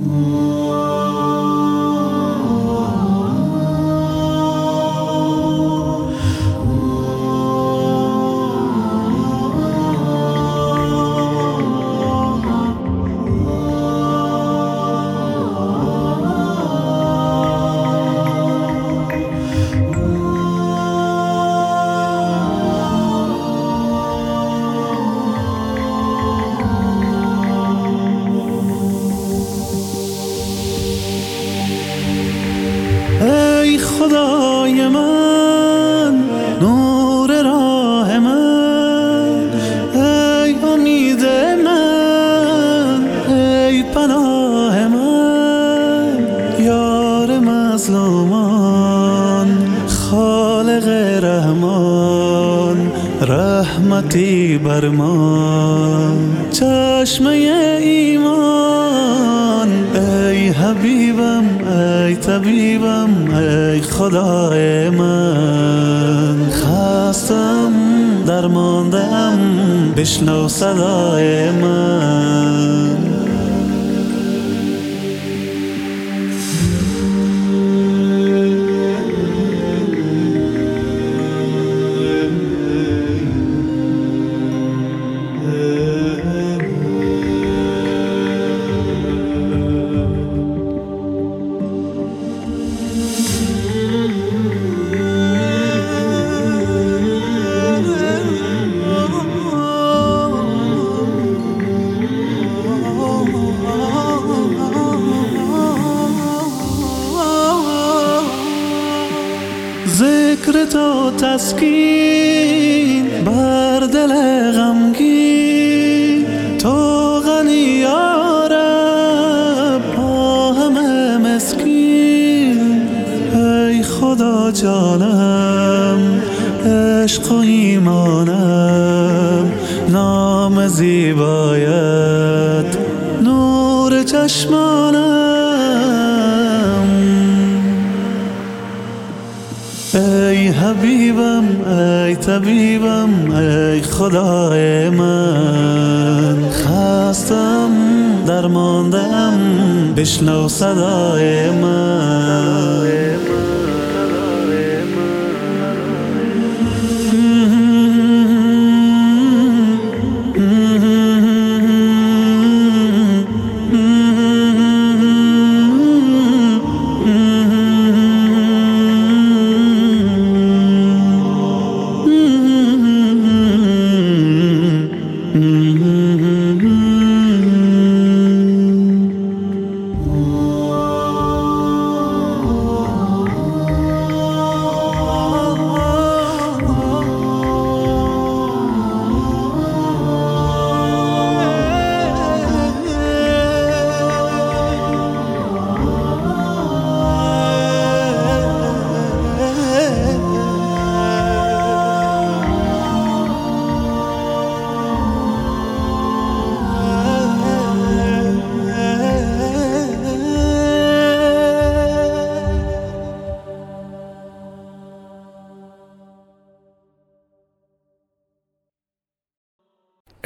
ای خدای من نور راه من. ای امید من ای پناه من. یار مظلومان. رحمتی بر ما. چشمه ایمان ای حبیبم ای طبیبم ای خدای من. خستم درماندم بشنو صدای من. ذکر تو تسکین بر دل غمگین. تو غنی یارب با همه مسکین. ای خدا جانم عشق و ایمانم نام زیبایت. نور چشمانم حبیبم ای طبیبم ای خدای من. خستم درماندم بشنو صدای من.